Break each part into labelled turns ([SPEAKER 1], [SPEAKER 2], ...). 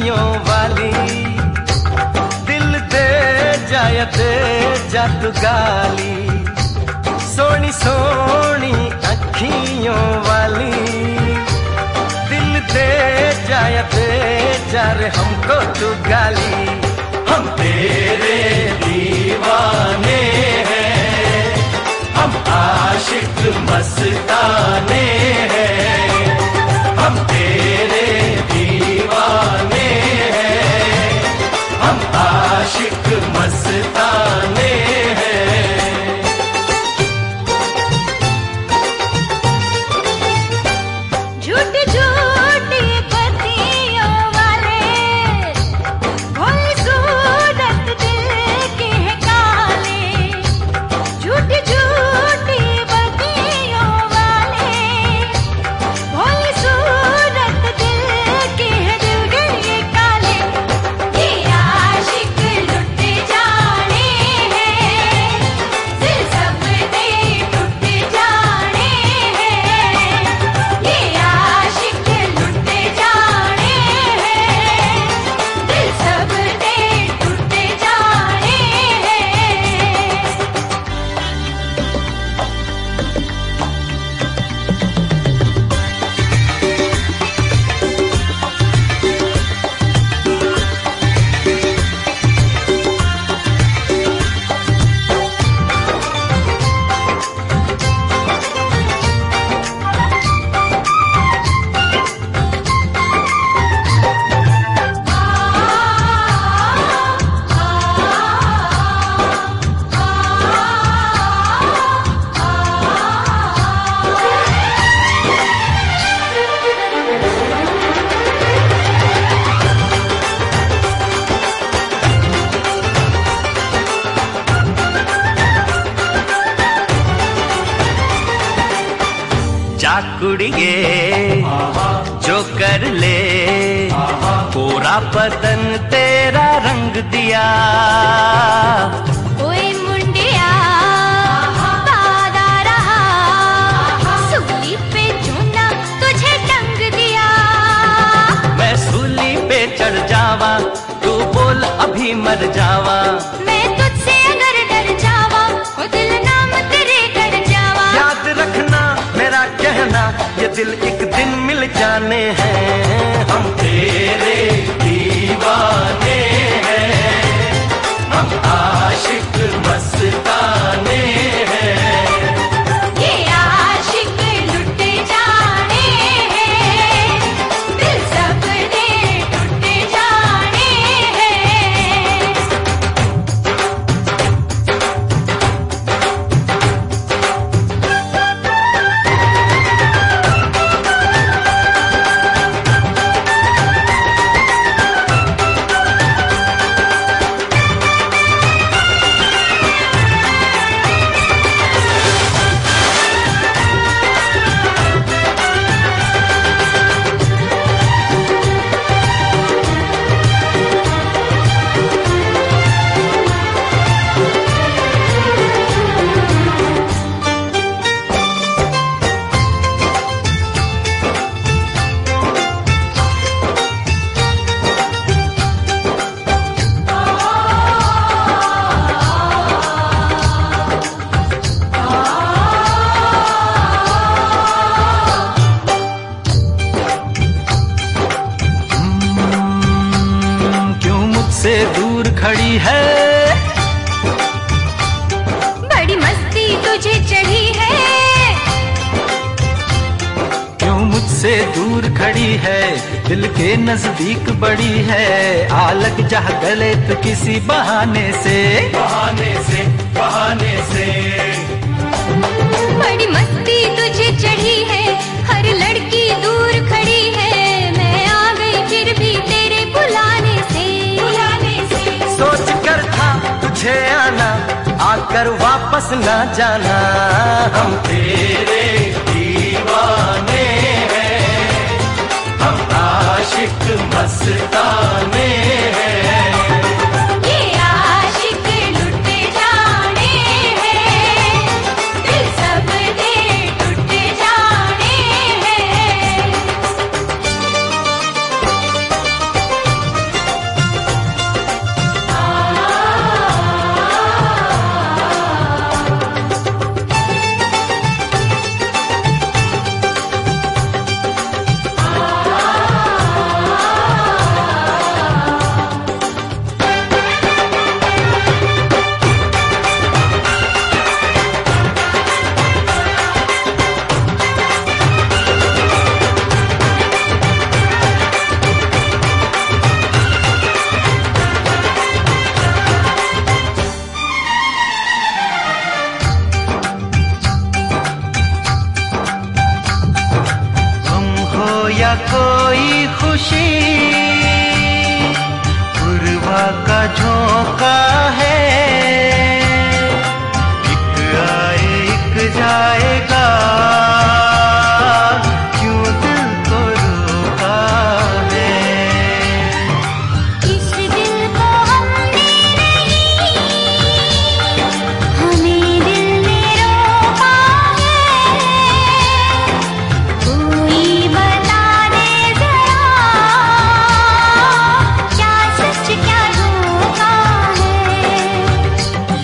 [SPEAKER 1] खुशियों वाली। दिल दे जायते जादूगाली
[SPEAKER 2] सोनी सोनी अखियों वाली। दिल दे जायते जर हमको तू
[SPEAKER 1] गाली। कुड़िए जो कर ले। पूरा बदन तेरा रंग दिया।
[SPEAKER 2] ओए मुंडिया सूली पे चूना तुझे टंग दिया।
[SPEAKER 1] मैं सूली पे चढ़ जावा तू बोल अभी मर जावा।
[SPEAKER 2] मैं
[SPEAKER 1] मुझसे दूर खड़ी है।
[SPEAKER 2] बड़ी मस्ती तुझे चढ़ी है।
[SPEAKER 1] क्यों मुझसे दूर खड़ी है? दिल के नज़दीक बड़ी है। आलग जा गले तो किसी बहाने से। बहाने से बहाने से।
[SPEAKER 2] बड़ी मस्ती तुझे चढ़ी है। हर लड़की दूर खड़ी है। मैं आ गई फिर भी
[SPEAKER 1] तुझे आना आकर वापस ना जाना। हम तेरे दीवाने हैं हम आशिक मस्ताने हैं।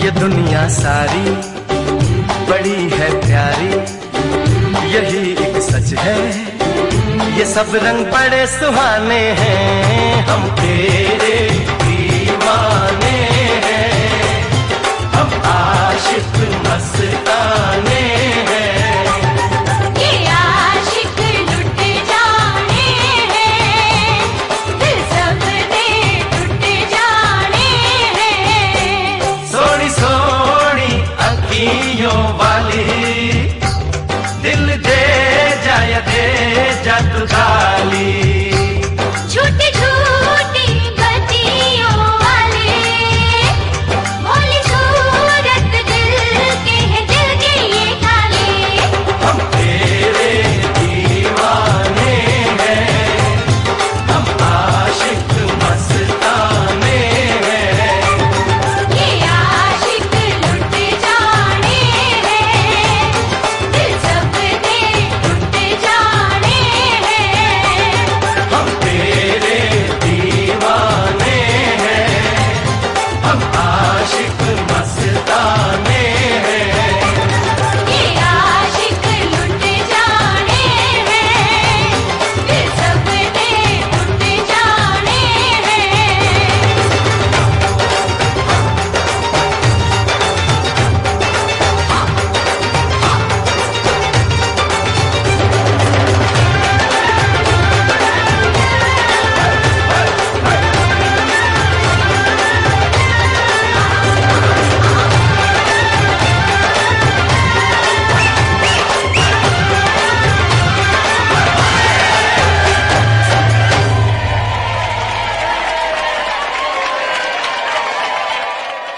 [SPEAKER 2] ये
[SPEAKER 1] दुनिया सारी बड़ी है प्यारी, यही एक सच है। ये सब रंग बड़े सुहाने हैं, हम तेरे